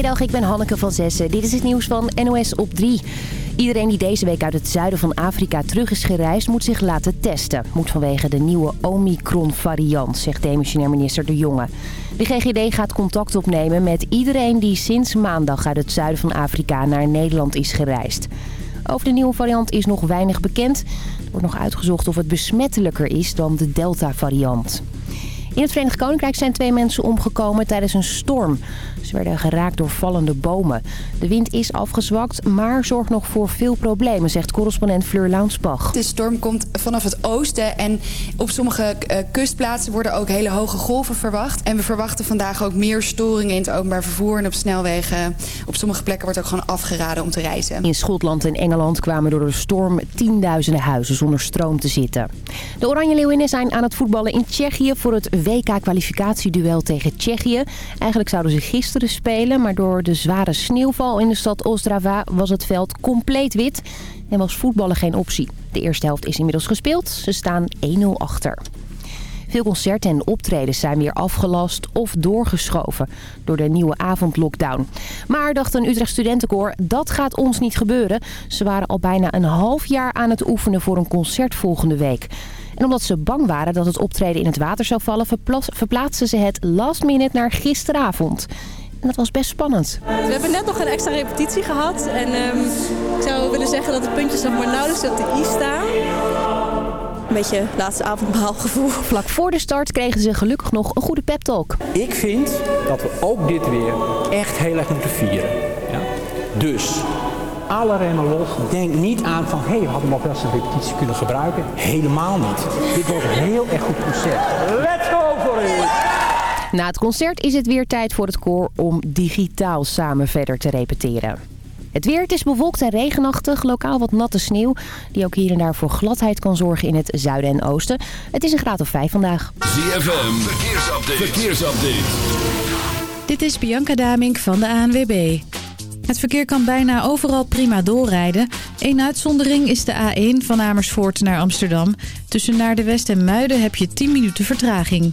Goedemiddag, ik ben Hanneke van Zessen. Dit is het nieuws van NOS op 3. Iedereen die deze week uit het zuiden van Afrika terug is gereisd... moet zich laten testen. Moet vanwege de nieuwe Omicron-variant, zegt demissionair minister De Jonge. De GGD gaat contact opnemen met iedereen die sinds maandag... uit het zuiden van Afrika naar Nederland is gereisd. Over de nieuwe variant is nog weinig bekend. Er wordt nog uitgezocht of het besmettelijker is dan de Delta-variant. In het Verenigd Koninkrijk zijn twee mensen omgekomen tijdens een storm. Ze werden geraakt door vallende bomen. De wind is afgezwakt, maar zorgt nog voor veel problemen, zegt correspondent Fleur Launsbach. De storm komt vanaf het oosten en op sommige uh, kustplaatsen worden ook hele hoge golven verwacht. En we verwachten vandaag ook meer storingen in het openbaar vervoer en op snelwegen. Op sommige plekken wordt ook gewoon afgeraden om te reizen. In Schotland en Engeland kwamen door de storm tienduizenden huizen zonder stroom te zitten. De Oranje Leeuwinnen zijn aan het voetballen in Tsjechië voor het WK-kwalificatieduel tegen Tsjechië. Eigenlijk zouden ze gisteren spelen, maar door de zware sneeuwval in de stad Ostrava was het veld compleet wit en was voetballen geen optie. De eerste helft is inmiddels gespeeld. Ze staan 1-0 achter. Veel concerten en optredens zijn weer afgelast of doorgeschoven door de nieuwe avondlockdown. Maar dacht een Utrecht studentenkoor, dat gaat ons niet gebeuren. Ze waren al bijna een half jaar aan het oefenen voor een concert volgende week. En omdat ze bang waren dat het optreden in het water zou vallen... verplaatsten ze het last minute naar gisteravond. En dat was best spannend. We hebben net nog een extra repetitie gehad. En um, ik zou willen zeggen dat de puntjes nog maar nauwelijks op de i staan. Een beetje laatste avondmaalgevoel. Vlak voor de start kregen ze gelukkig nog een goede peptalk. Ik vind dat we ook dit weer echt heel erg moeten vieren. Ja? Dus alle remmen los. Denk niet aan van, hé, hey, we hadden nog wel eens een repetitie kunnen gebruiken. Helemaal niet. Dit wordt een heel erg goed concert. Let's go voor u! Na het concert is het weer tijd voor het koor om digitaal samen verder te repeteren. Het weer, het is bewolkt en regenachtig. Lokaal wat natte sneeuw. Die ook hier en daar voor gladheid kan zorgen in het zuiden en oosten. Het is een graad of 5 vandaag. ZFM, verkeersupdate. verkeersupdate. Dit is Bianca Damink van de ANWB. Het verkeer kan bijna overal prima doorrijden. Eén uitzondering is de A1 van Amersfoort naar Amsterdam. Tussen naar de West en Muiden heb je 10 minuten vertraging.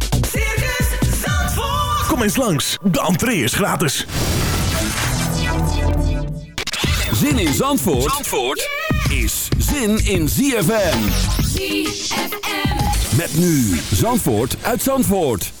Kom eens langs, de entree is gratis. Zin in Zandvoort, Zandvoort is zin in ZFM. ZFM. Met nu Zandvoort uit Zandvoort.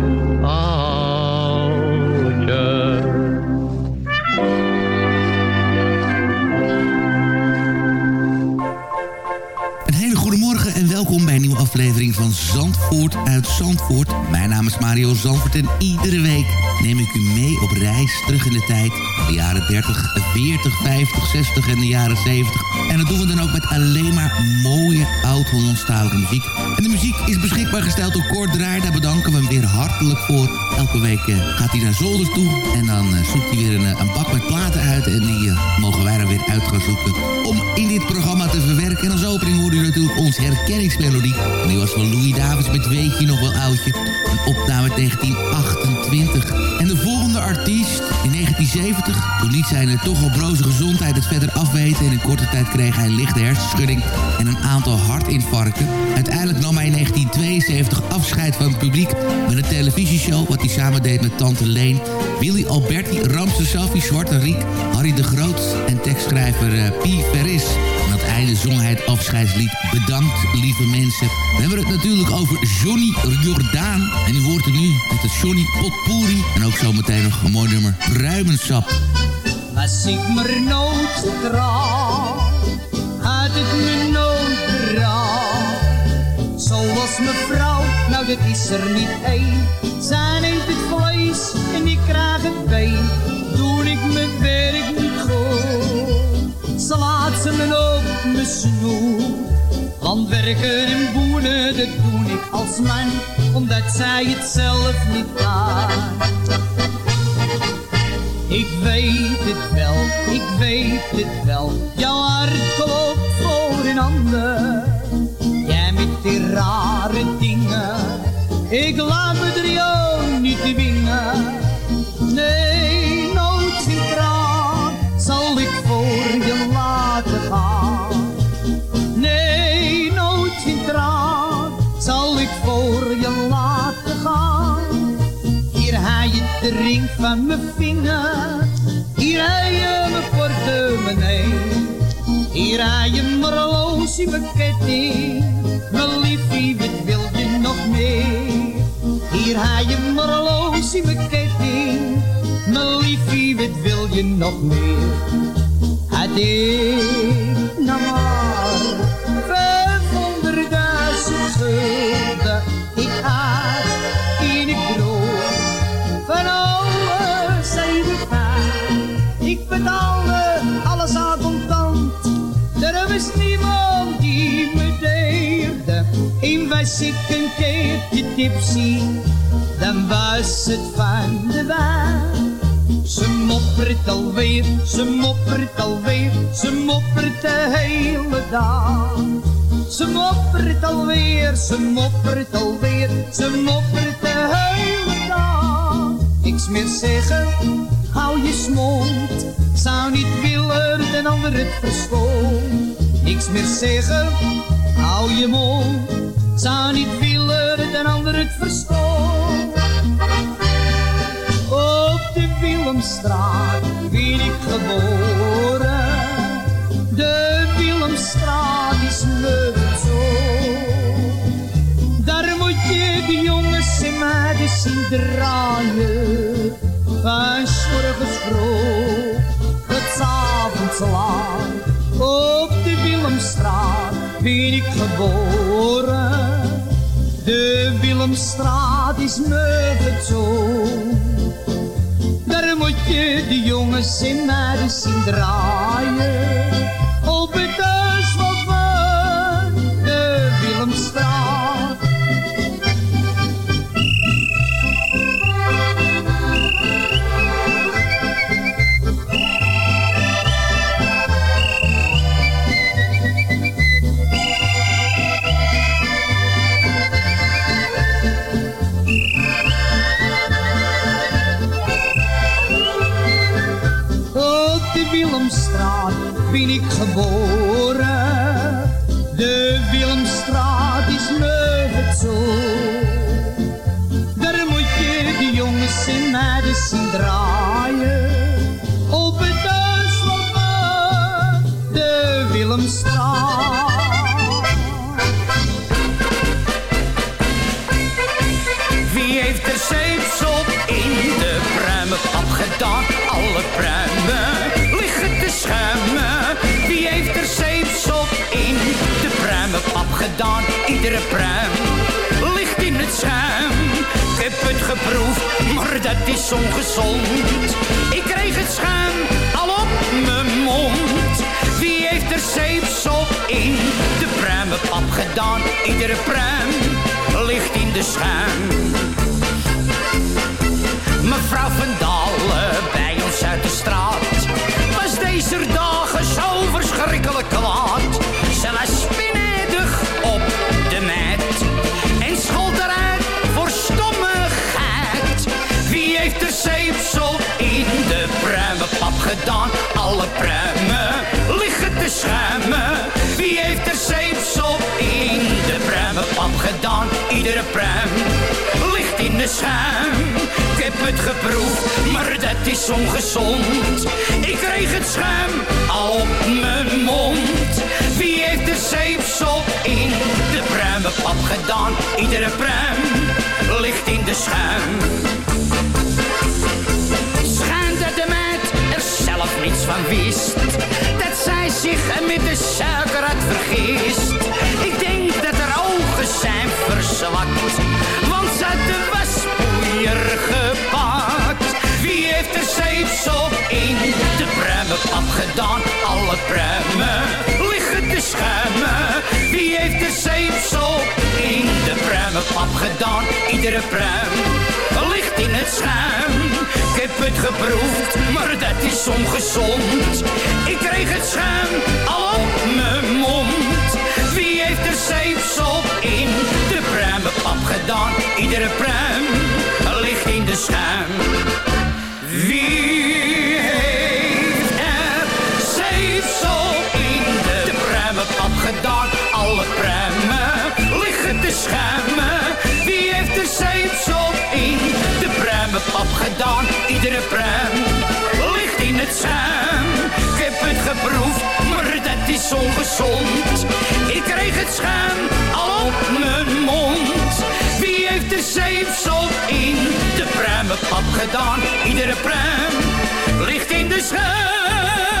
aflevering van Zandvoort uit Zandvoort. Mijn naam is Mario Zandvoort en iedere week neem ik u mee op reis terug in de tijd. De jaren 30, 40, 50, 60 en de jaren 70. En dat doen we dan ook met alleen maar mooie oud-Hollandstalige muziek. En de muziek is beschikbaar gesteld door Kort. Daar bedanken we hem weer hartelijk voor. Elke week eh, gaat hij naar Zolder toe en dan eh, zoekt hij weer een, eh, een bak met platen uit. En die mogen wij dan weer uit gaan zoeken om in dit programma te verwerken. En als opening hoorde u natuurlijk onze herkenningsmelodie. En die was van Louis Davids met Weet je nog wel oudje. Een opname uit 1928. En de volgende artiest in 1970. Toen liet zijn toch al broze gezondheid het verder afweten. En in korte tijd kreeg hij een lichte hersenschudding en een aantal hartinfarcten. Uiteindelijk nam hij in 1972 afscheid van het publiek met een televisieshow... wat hij samen deed met Tante Leen, Willy Alberti, Ramse Safi, Zwarte Riek... Harry de Groot en tekstschrijver uh, Ferris. Aan het einde zong hij afscheidslied Bedankt, lieve mensen. We hebben het natuurlijk over Johnny Jordaan. En u hoort het nu met het Johnny Potpourri. En ook zometeen nog een mooi nummer, Pruimensap. Als ik me nood trouw, had het me nooit berouw. Zoals mevrouw, nou dat is er niet één. Zij neemt het vlees en ik krijg het been. Doe ik mijn werk niet goed, ze laat ze me op snoer. Werken en boenen, dat doe ik als man, omdat zij het zelf niet kan. Ik weet het wel, ik weet het wel, jouw hart klopt voor een ander. Jij met die rare dingen, ik laat me van mijn vinger. Hier heb je mijn portemonnee. Hier heb je mijn horloge, mijn ketting. Mijn liefie, wat wil je nog meer? Hier heb je mijn horloge, mijn ketting. Mijn liefie, wat wil je nog meer? Had ik nou was ik een keertje tipsy, dan was het van de wijn. Ze moppert alweer, ze moppert alweer, ze moppert de hele dag. Ze moppert alweer, ze moppert alweer, ze moppert de hele dag. Niks meer zeggen, hou je mond. Zou niet willen den ander het verstond. Niks meer zeggen, hou je mond. Zou niet willen den ander het verstond. Op de Willemstraat ben ik geboren. De Willemstraat is me zo. Daar moet je de jongens en meiden zien draaien. Van 's morgens vroeg tot avonds laat. Op de Willemstraat ben ik geboren. Willemstraat is me zo. Daar moet je de jongens en meiden zien draaien. Willemstraat gedaan? Iedere pruim ligt in het schuim. Ik heb het geproefd, maar dat is ongezond. Ik kreeg het schuim al op mijn mond. Wie heeft er zeepsop in de pruimenpap gedaan? Iedere pruim ligt in de schuim. Mevrouw van Dalen bij ons uit de straat was deze dagen zo verschrikkelijk kwaad. Ze op de en schold eruit voor stommigheid. Wie heeft er zeepsel in de pruimenpap gedaan? Alle pruimen liggen te schuimen. Wie heeft er zeepsel in de pruimenpap gedaan? Iedere pruim ligt in de schuim. Ik heb het geproefd, maar dat is ongezond. Ik kreeg het schuim al op mijn mond. Wie heeft de zeepsop in de pruimenpap gedaan? Iedere pruim ligt in de schuim. Schijnt dat de meid er zelf niets van wist. Dat zij zich met de suiker had vergist. Ik denk dat haar ogen zijn verzwakt. Want ze had de waspoeier gepakt. Wie heeft er zeepsop in de pruimenpap gedaan? Alle pruimen liggen te schuimen. Gedaan? Iedere pruim ligt in het schuim. Ik heb het geproefd, maar dat is ongezond. Ik kreeg het schuim al op mijn mond. Wie heeft er zeepsop in de pruimenpap gedaan? Iedere pruim ligt in de schuim. Ik kreeg het schuim al op mijn mond. Wie heeft de zeepsel in de pruimenpap gedaan? Iedere pruim ligt in de schuim.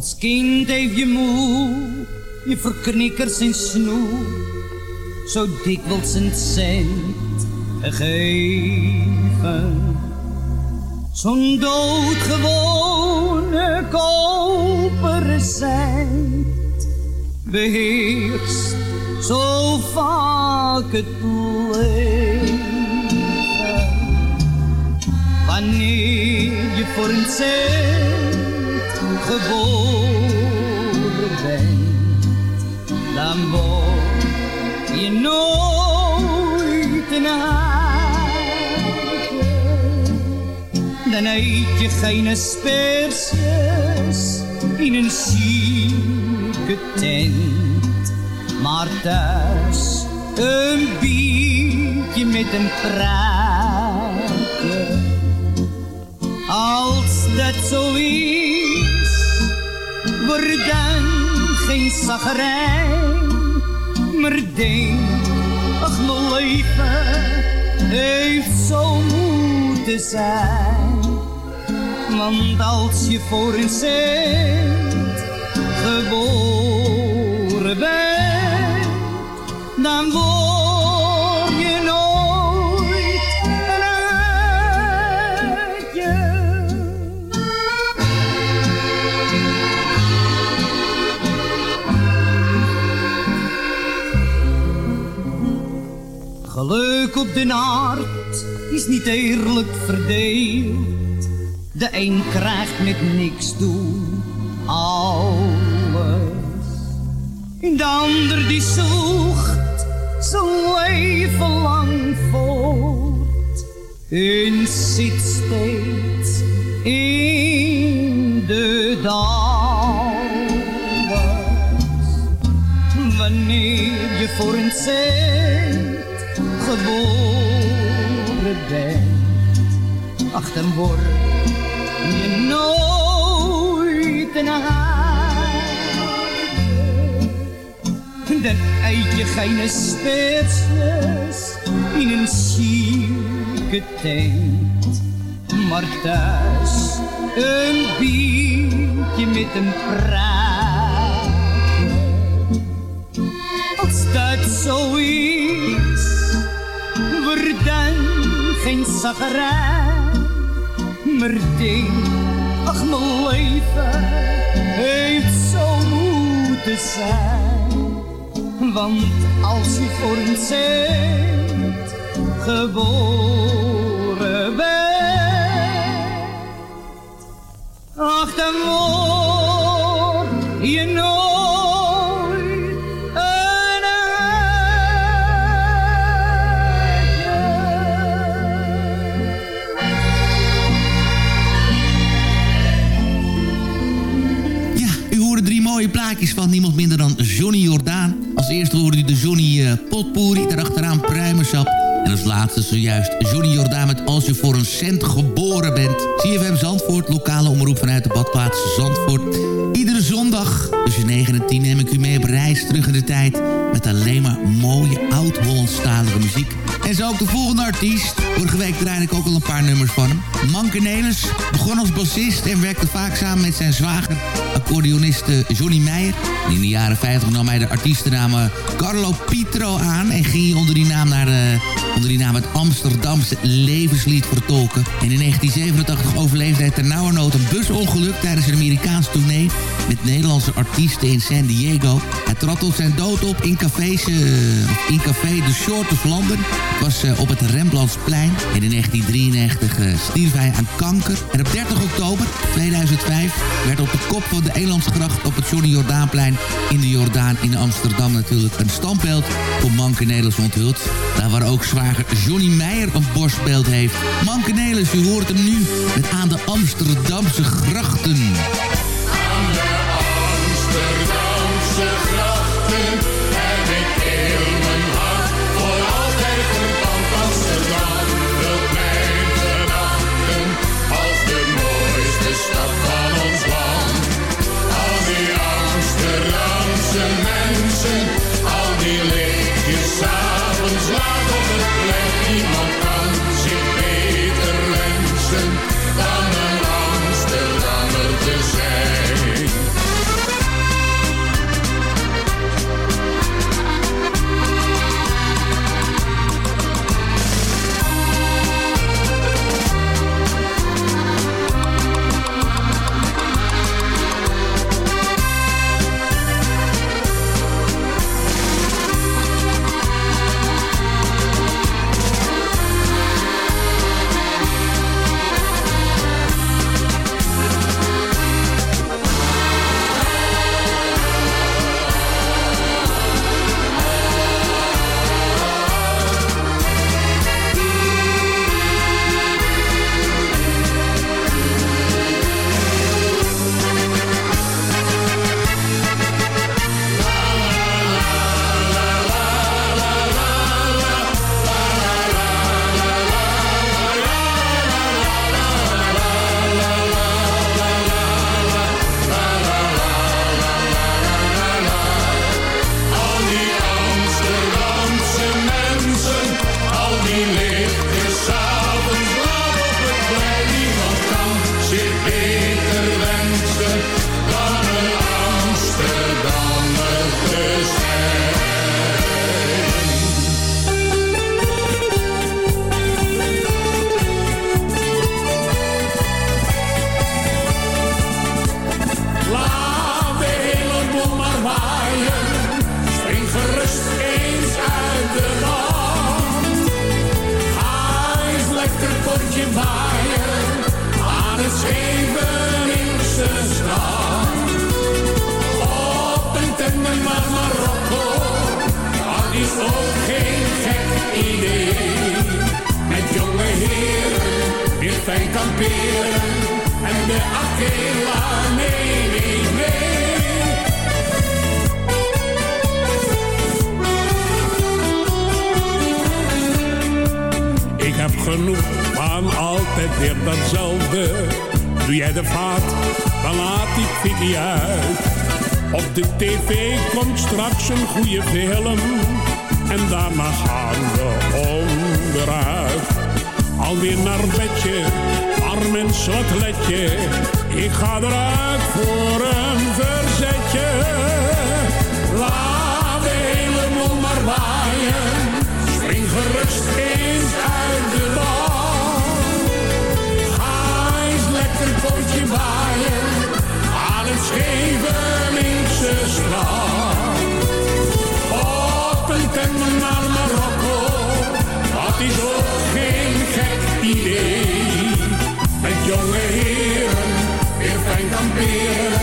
Als kind heeft je moe, je verknikkers en snoe, zo dikwijls een cent gegeven. Zo'n doodgewone koperen cent beheerst zo vaak het leven. Wanneer je voor een cent geboren bent, dan word je nooit een haantje. Dan eet je geen asperges in een chique tent, maar thuis een biertje met een praatje. Als dat zo is, word dan geen zagrijn. Maar denk, ach mijn leven heeft zo moeten zijn. Want als je voor een cent geboren bent, dan word Geluk op de aard is niet eerlijk verdeeld. De een krijgt met niks doen alles. En de ander die zoekt zijn leven lang voort. En zit steeds in de dal wanneer je voor een cent geboren bent. Ach, dan word je nooit een haantje. Dan eet je geen asperges in een chique tent. Maar thuis een biertje met een praatje. Als dat zo is, dan geen zagrijn. Maar denk, ach mijn leven heeft zo moeten zijn. Want als je voor een cent geboren bent, ach dan word je nooit mooie plaatjes van niemand minder dan Johnny Jordaan. Als eerste hoorde u de Johnny uh, Potpourri, daarachteraan Pruimensap. En als laatste zojuist Johnny Jordaan met Als je voor een cent geboren bent. CFM Zandvoort, lokale omroep vanuit de badplaats Zandvoort. Iedere zondag tussen 9 en 10 neem ik u mee op reis terug in de tijd... met alleen maar mooie oud-Hollandstalige muziek. En zo ook de volgende artiest. Vorige week draaide ik ook al een paar nummers van hem. Manke Nelis begon als bassist en werkte vaak samen met zijn zwager... accordeonist Johnny Meijer. In de jaren 50 nam hij de artiestennaam Carlo Pietro aan... en ging hij onder die naam naar de onder die naam het Amsterdamse levenslied vertolken. En in 1987 overleefde hij ternauwernood een busongeluk tijdens een Amerikaans tournee met Nederlandse artiesten in San Diego. Hij trad tot zijn dood op in, uh, in café De Short of London. Het was uh, op het Rembrandtsplein. En in 1993 uh, stierf hij aan kanker. En op 30 oktober 2005 werd op de kop van de Elandsgracht op het Johnny Jordaanplein in de Jordaan in Amsterdam natuurlijk een standbeeld voor Manke Nederlands onthuld. Daar waar ook zwager Johnny Meijer een borstbeeld heeft. Manke Nelis, u hoort hem nu met aan de Amsterdamse grachten. Aan de Amsterdamse grachten heb ik heel mijn hart voor altijd van Amsterdam. Vult mijn gedachten als de mooiste stad van ons land. Al die Amsterdamse mensen, al die lichtjes s'avonds laat Doe jij de vaat, dan laat ik Vicky uit. Op de tv komt straks een goede film. En daarna gaan we onderuit. Alweer naar bedje, arm en slotletje. Ik ga eruit voor een verzetje. Laat de hele boel maar waaien. Spring gerust eens uit de bal. Lekker potje waaien aan het Scheveningse strand. Op een tandem naar Marokko, dat is ook geen gek idee. Met jonge heren, weer fijn kamperen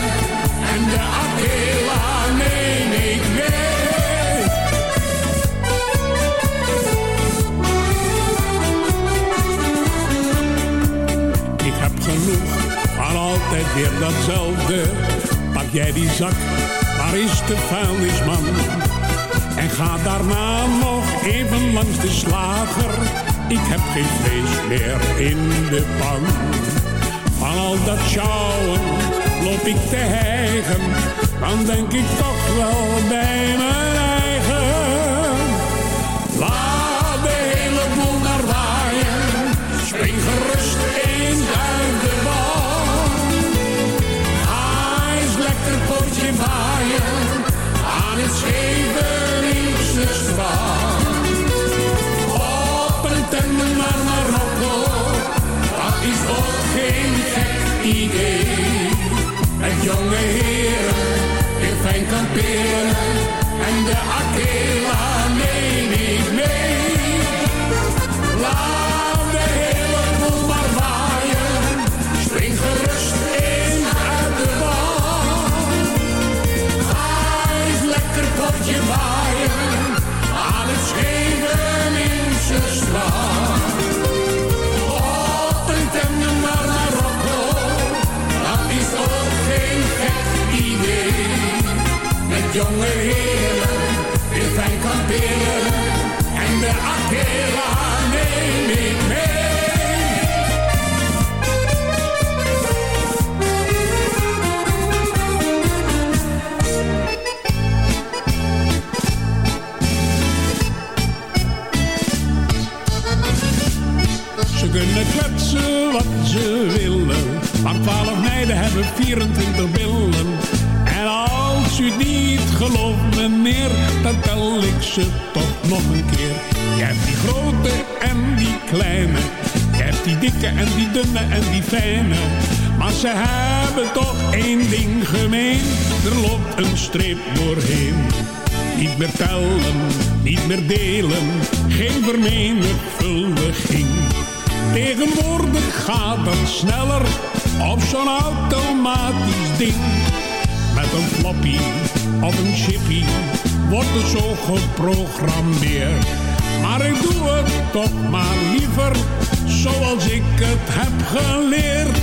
en de Akela neem ik mee. Van altijd weer datzelfde. Pak jij die zak, waar is de vuilnisman? En ga daarna nog even langs de slager. Ik heb geen vlees meer in de pan. Van al dat sjouwen loop ik te hijgen. Dan denk ik toch wel bij mijn het Scheveningse strand. Op een tender naar Marokko. Dat is ook geen gek idee. Met jonge heren weer fijn kamperen. En de Akela jonge heren weer fijn kamperen. En de Akela neem ik mee. Ze kunnen kletsen wat ze willen. Maar twaalf meiden hebben 24 billen. Als u niet gelooft, meneer, dan tel ik ze toch nog een keer. Je hebt die grote en die kleine. Je hebt die dikke en die dunne en die fijne. Maar ze hebben toch één ding gemeen. Er loopt een streep doorheen. Niet meer tellen, niet meer delen. Geen vermenigvuldiging. Tegenwoordig gaat het sneller op zo'n automatisch ding. Met een floppy of een chippy wordt het zo geprogrammeerd. Maar ik doe het toch maar liever zoals ik het heb geleerd.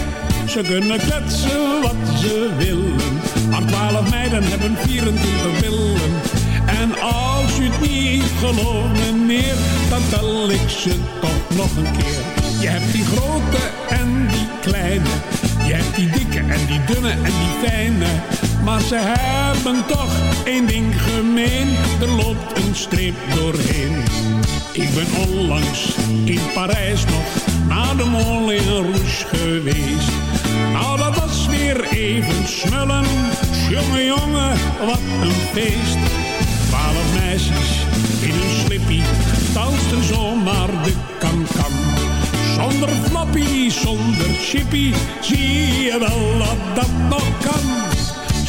Ze kunnen kletsen wat ze willen, maar twaalf meiden hebben 24 billen. En als u het niet gelooft meneer, dan tel ik ze toch nog een keer. Je hebt die grote en die ze hebben toch één ding gemeen. Er loopt een streep doorheen. Ik ben onlangs in Parijs nog naar de Moulin Rouge geweest. Nou, dat was weer even smullen. Jonge jongen, wat een feest. Twaalf meisjes in hun slippie dansten zomaar de kan-kan. Zonder flappy, zonder chippy, zie je wel dat dat nog kan.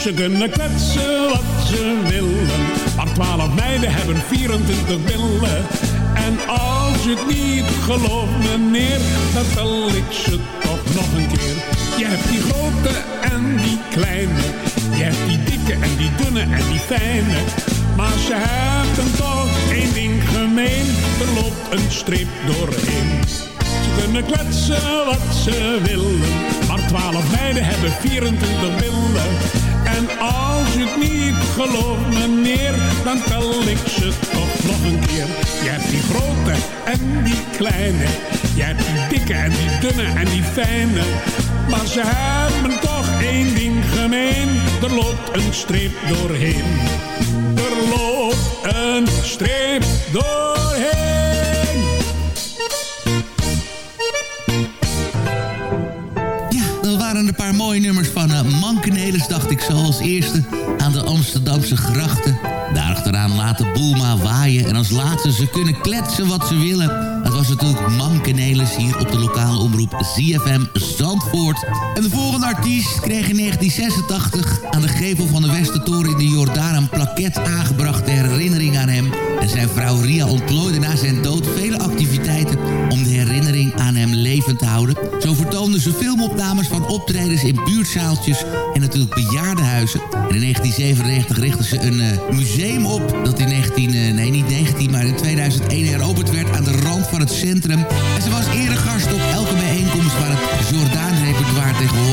Ze kunnen kletsen wat ze willen, maar twaalf meiden hebben 24 billen. En als je het niet gelooft meneer, dan tel ik ze toch nog een keer. Je hebt die grote en die kleine, je hebt die dikke en die dunne en die fijne. Maar ze hebben toch één ding gemeen, er loopt een streep doorheen. Ze kunnen kletsen wat ze willen, maar twaalf meiden hebben 24 billen. En als u het niet gelooft meneer, dan tel ik ze toch nog een keer. Je hebt die grote en die kleine, je hebt die dikke en die dunne en die fijne. Maar ze hebben toch één ding gemeen, er loopt een streep doorheen. Er loopt een streep doorheen. Van uh, Mankenelis, dacht ik zo als eerste aan de Amsterdamse grachten. Daarachteraan laten Boelma waaien en als laatste ze kunnen kletsen wat ze willen. Dat was natuurlijk Mankenelis hier op de lokale omroep ZFM Zandvoort. En de volgende artiest kreeg in 1986 aan de gevel van de Westertoren in de Jordaan een plaket aangebracht ter herinnering aan hem. En zijn vrouw Ria ontplooide na zijn dood vele activiteiten om de herinnering aan levend. Zo vertoonden ze filmopnames van optredens in buurtzaaltjes en natuurlijk bejaardenhuizen. En in 1997 richtten ze een uh, museum op dat in 19, uh, nee niet 19, maar in 2001 heropend werd aan de rand van het centrum. En ze was eerder gast op elke bijeenkomst waar het Jordaan-repertoire tegen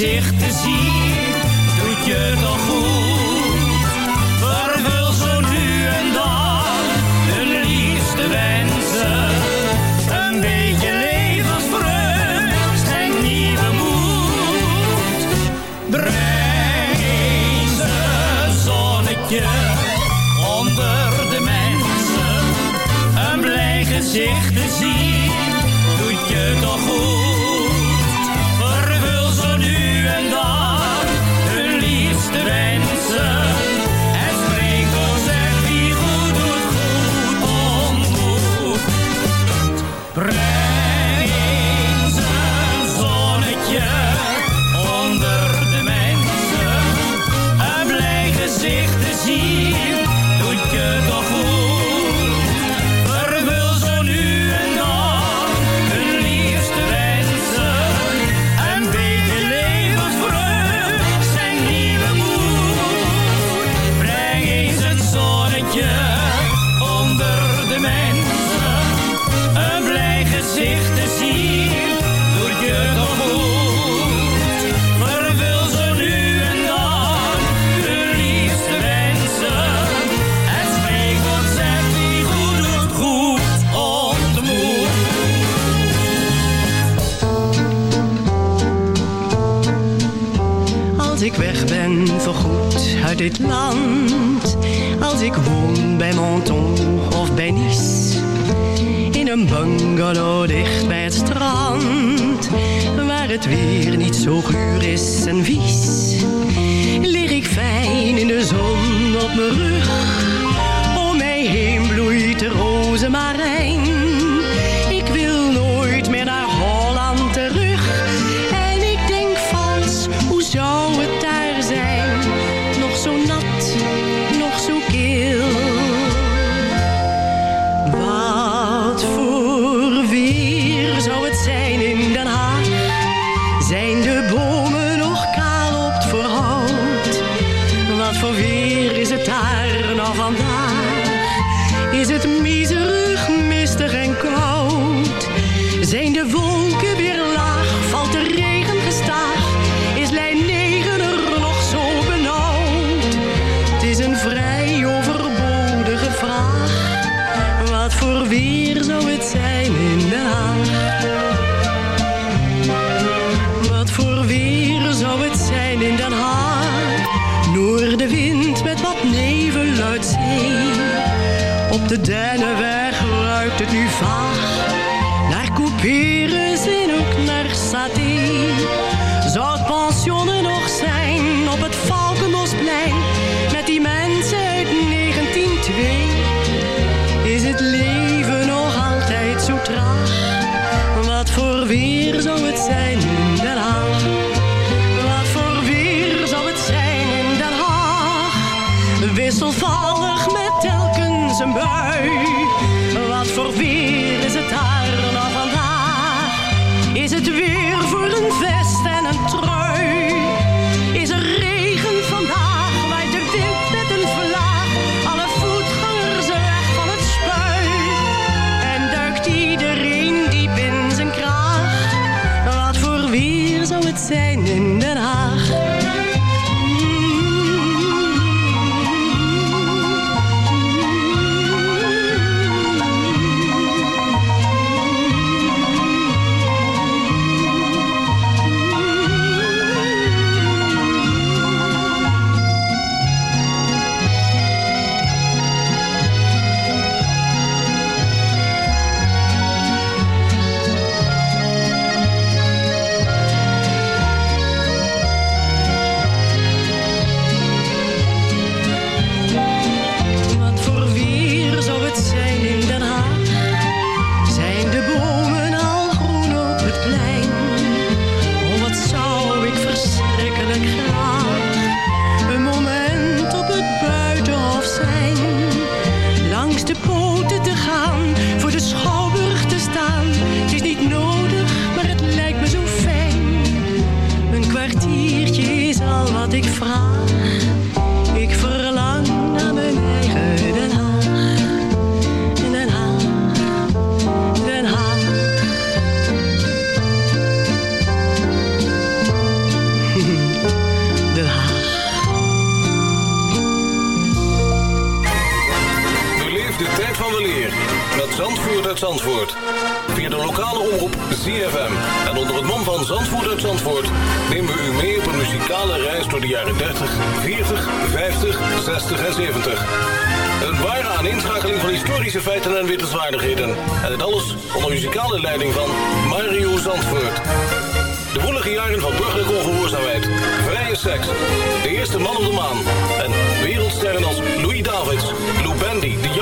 gezicht te zien, doet je toch goed. Vervul zo nu en dan hun liefste wensen. Een beetje levensvreugd en nieuwe moed. Breng ze zonnetje onder de mensen. Een blij gezicht te zien. Als ik woon bij Monton of bij Nice. In een bungalow dicht bij het strand. Waar het weer niet zo guur is en vies. Lig ik fijn in de zon op mijn rug. Om mij heen bloeit de rozemarijn het zijn in Den Haag.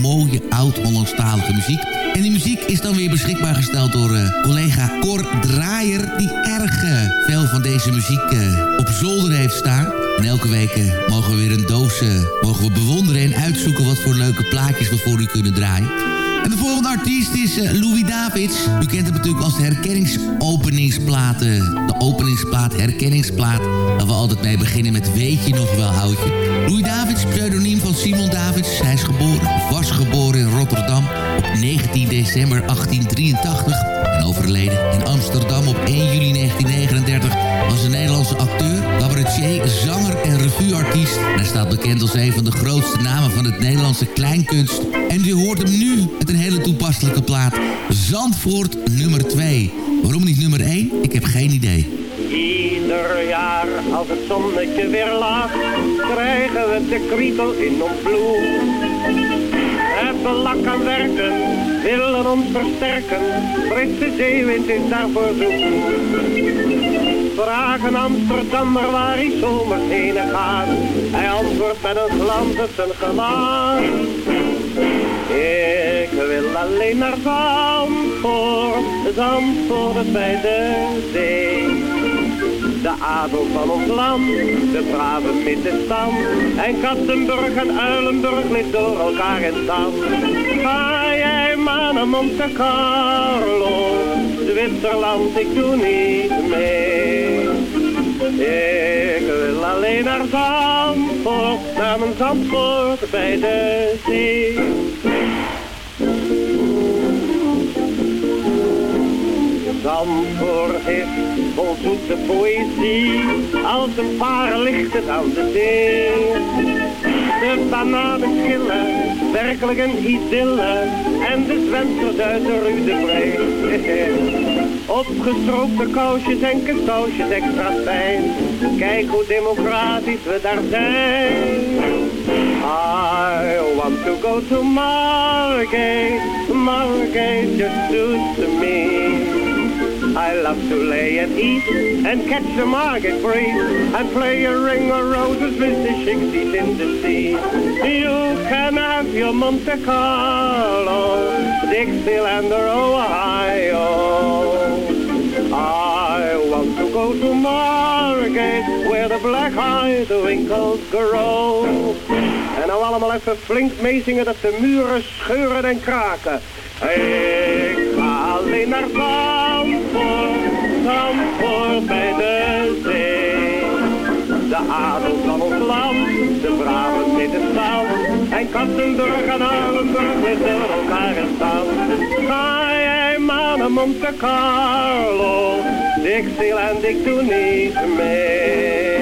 mooie oud-Hollandstalige muziek. En die muziek is dan weer beschikbaar gesteld door eh, collega Cor Draaier... die erg eh, veel van deze muziek eh, op zolder heeft staan. En elke week mogen we weer een doos mogen we bewonderen en uitzoeken... wat voor leuke plaatjes we voor u kunnen draaien. En de volgende artiest is eh, Louis Davids. U kent hem natuurlijk als de eh, de openingsplaat, herkenningsplaat. Waar we altijd mee beginnen met Weet je nog wel, houtje. Louis Davids, pseudoniem van Simon Davids. Hij is geboren, was geboren in Rotterdam op 19 december december 1883. En overleden in Amsterdam op 1 juli 1939 was een Nederlandse acteur, cabaretier, zanger en revueartiest. Hij staat bekend als een van de grootste namen van het Nederlandse kleinkunst. En u hoort hem nu met een hele toepasselijke plaat. Zandvoort nummer 2. Waarom niet nummer 1? Ik heb geen idee. Ieder jaar als het zonnetje weer laat, krijgen we de kriebel in ons bloed. Hebben lak aan werken, willen ons versterken, Britse zeewind is daarvoor zoek. Vragen Amsterdammer waar hij zomers heen gaat, hij antwoordt met een glans op zijn gelaat. Ik wil alleen naar Zandvoort, Zandvoort bij de zee. De adel van ons land, de brave middenstand. En Kattenburg en Uilenburg ligt door elkaar in stand. Ga jij maar naar Monte Carlo, Zwitserland, ik doe niet mee. Ik wil alleen naar Zandvoort, naar mijn Zandvoort bij de zee. Zandvoort is vol zoete poëzie, als een paar lichten aan de zee. De bananen schillen, werkelijk een idylle, en de zwemsters uit de Rudebrei. Opgestroopte kousjes en katoosjes extra fijn, kijk hoe democratisch we daar zijn. I want to go to Margate, Margate just suits me. I love to lay at ease and catch the market breeze and play a ring of roses with the shixties in the sea. You can have your Monte Carlo, Dixieland or Ohio. I want to go to Margate where the black-eyed winkels grow. En nou allemaal even flink meezingen dat de muren scheuren en kraken. Ik ga alleen naar Zandvoort bij de zee. De van ons land, de brave middenstand. En Kattenburg en Alenburg liggen elkaar in stand. Ga jij maar naar Monte Carlo, Dixieland, ik doe niet mee.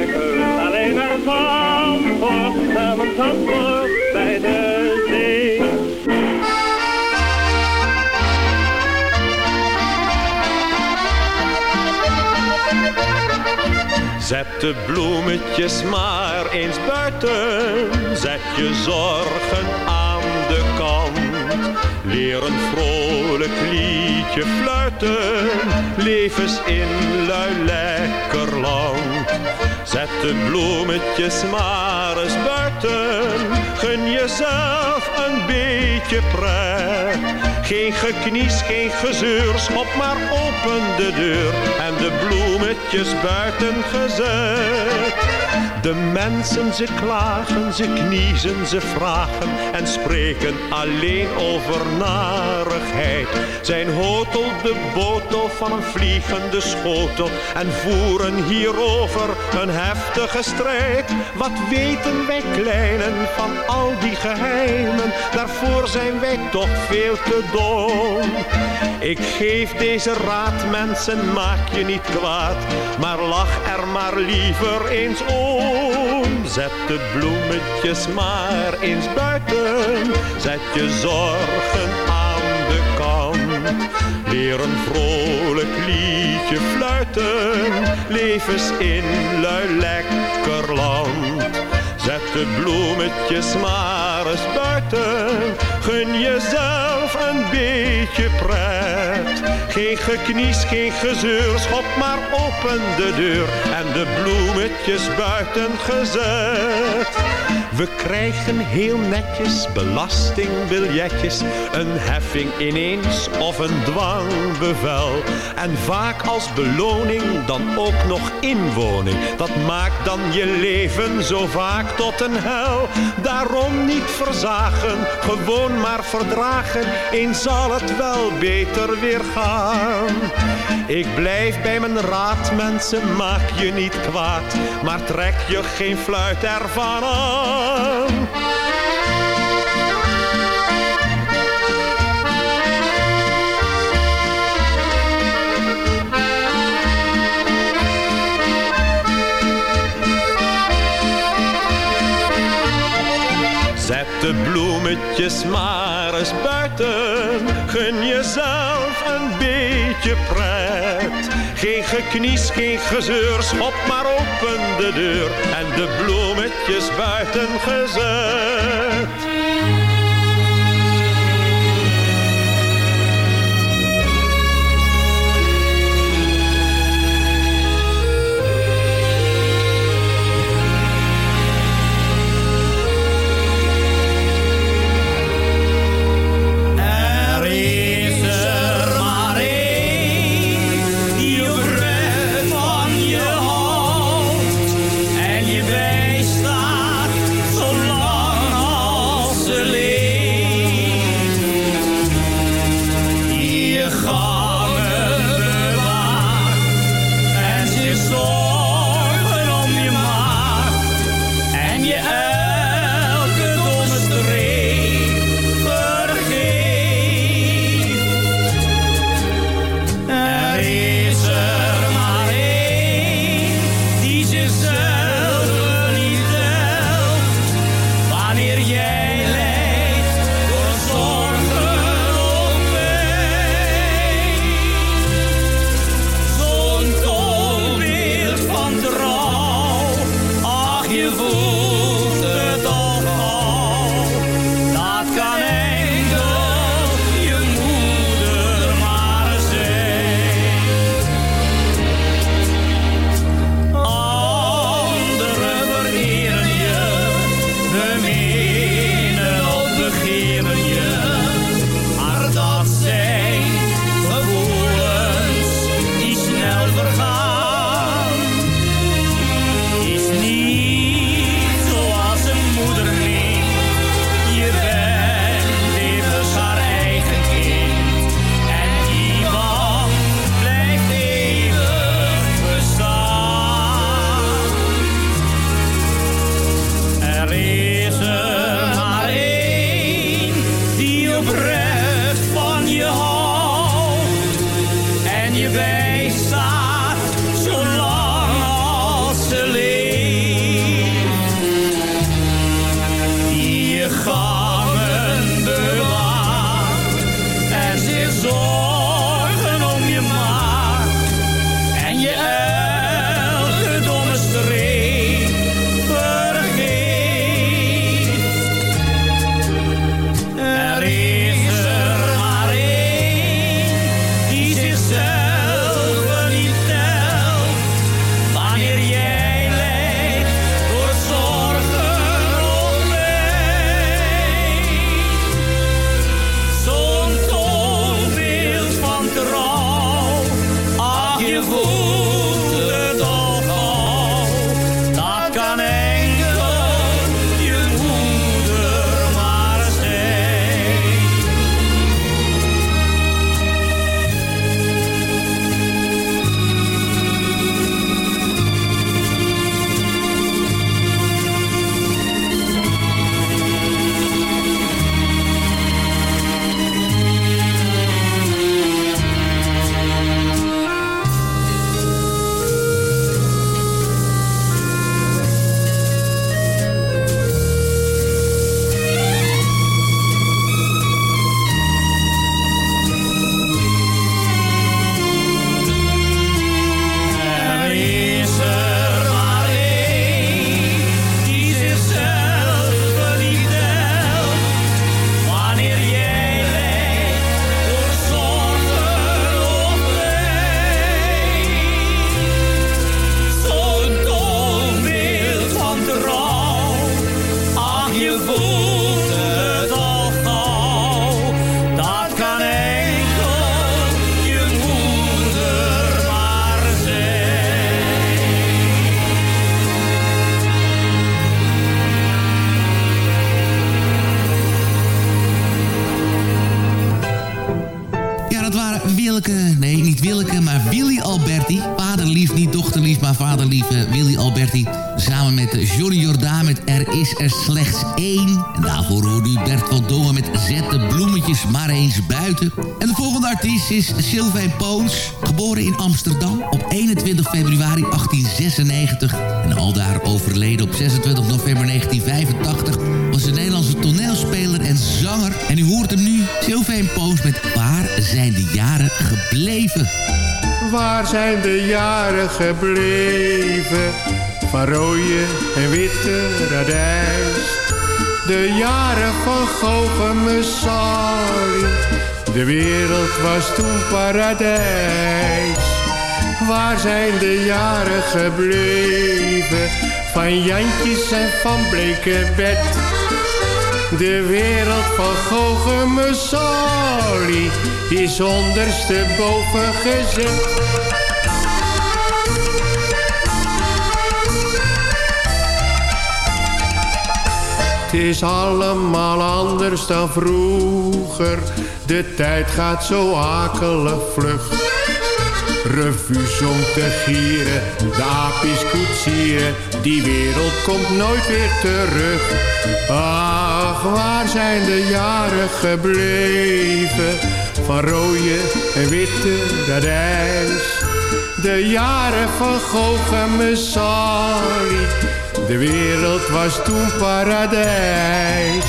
Ik wil alleen naar Zandvoort, naar mijn Zandvoort bij de Zet de bloemetjes maar eens buiten. Zet je zorgen aan de kant. Leer een vrolijk liedje fluiten. Leef eens in lui lekker land. Zet de bloemetjes maar eens buiten. Gun jezelf een beetje pret. Geen geknies, geen gezeur, schop maar open de deur en de bloemetjes buiten gezet. De mensen ze klagen, ze kniezen, ze vragen en spreken alleen over narigheid. Zijn hotel de botel van een vliegende schotel en voeren hierover een heftige strijd. Wat weten wij kleinen van al die geheimen, daarvoor zijn wij toch veel te dom. Ik geef deze raad, mensen, maak je niet kwaad, maar lach er maar liever eens om. Zet de bloemetjes maar eens buiten, zet je zorgen aan de kant. Leer een vrolijk liedje fluiten, leef eens in lui land. Zet de bloemetjes maar eens buiten, gun jezelf een beetje pret. Geen geknies, geen gezeur, schop maar open de deur en de bloemetjes buiten gezet. We krijgen heel netjes belastingbiljetjes, een heffing ineens of een dwangbevel. En vaak als beloning dan ook nog inwoning. Dat maakt dan je leven zo vaak tot een hel. Daarom niet verzagen, gewoon maar verdragen. Eens zal het wel beter weer gaan. Ik blijf bij mijn raad, mensen, maak je niet kwaad. Maar trek je geen fluit ervan aan de bloemetjes maar eens buiten. Gun jezelf een beetje pret. Geen geknies, geen gezeur, schop maar open de deur. En de bloemetjes buiten gezet. Is Sylvain Poons, geboren in Amsterdam op 21 februari 1896... en aldaar overleden op 26 november 1985... was een Nederlandse toneelspeler en zanger. En u hoort hem nu, Sylvain Poons met Waar zijn de jaren gebleven? Waar zijn de jaren gebleven? Van rode en witte radijs. De jaren van me sorry de wereld was toen paradijs. Waar zijn de jaren gebleven? Van Jantjes en van bleke bed. De wereld van Gogh en is ondersteboven gezet. Het is allemaal anders dan vroeger. De tijd gaat zo akelig vlug. Revues om te gieren, de koetsieren. Die wereld komt nooit weer terug. Ach, waar zijn de jaren gebleven? Van rode en witte radijs. De jaren van Gogh en de wereld was toen paradijs.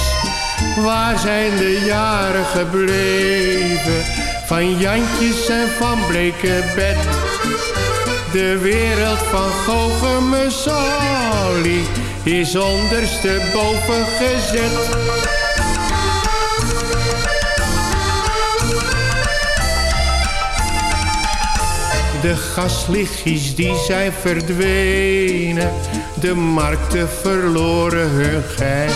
Waar zijn de jaren gebleven? Van Jantjes en van bleke bed. De wereld van Gogh en is ondersteboven gezet. De gaslichtjes die zijn verdwenen. De markten verloren hun gein.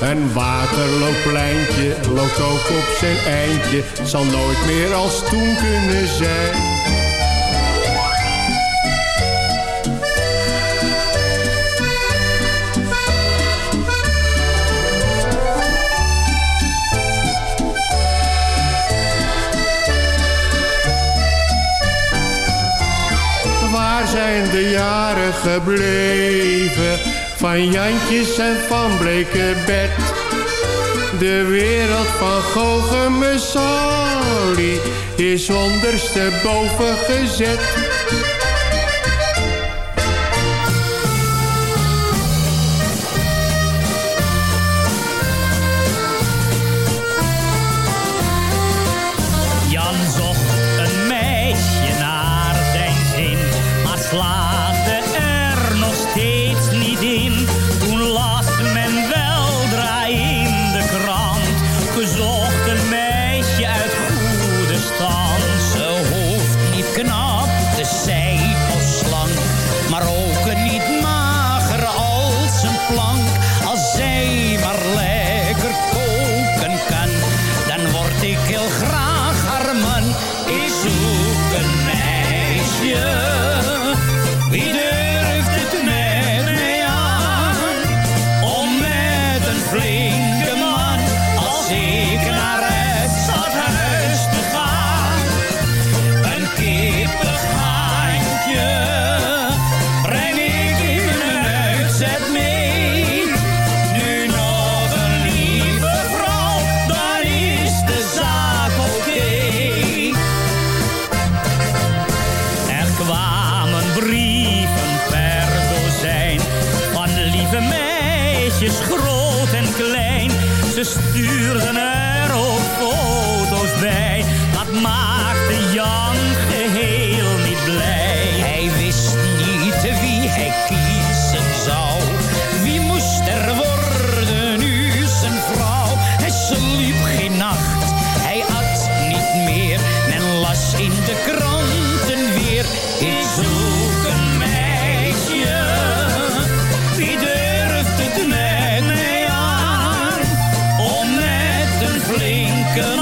Een waterlooppleintje loopt ook op zijn eindje. Zal nooit meer als toen kunnen zijn. De jaren gebleven van Jantjes en van bleke bed. De wereld van Gogh en is ondersteboven gezet. Welcome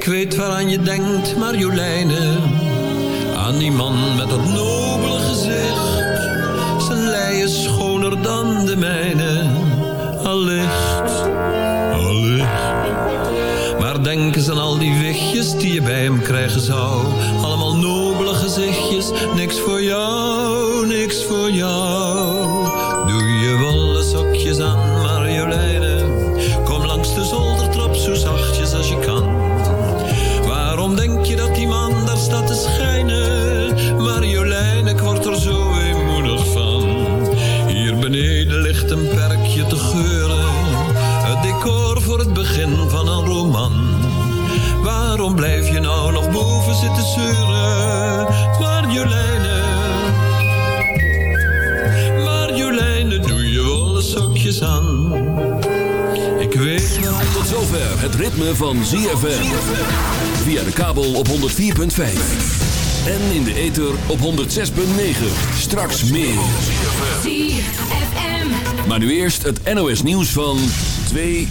Ik weet waaraan je denkt, Marjoleine. Aan die man met dat nobele gezicht. Zijn lei is schoner dan de mijne. Allicht, allicht. Maar denk eens aan al die wichtjes die je bij hem krijgen zou. Allemaal nobele gezichtjes, niks voor jou, niks voor jou. Zitten zeuren? Marjoleine. Marjoleine, doe je wollen sokjes aan. Ik weet wel... Tot zover het ritme van ZFM. Via de kabel op 104.5. En in de ether op 106.9. Straks meer. Maar nu eerst het NOS nieuws van 2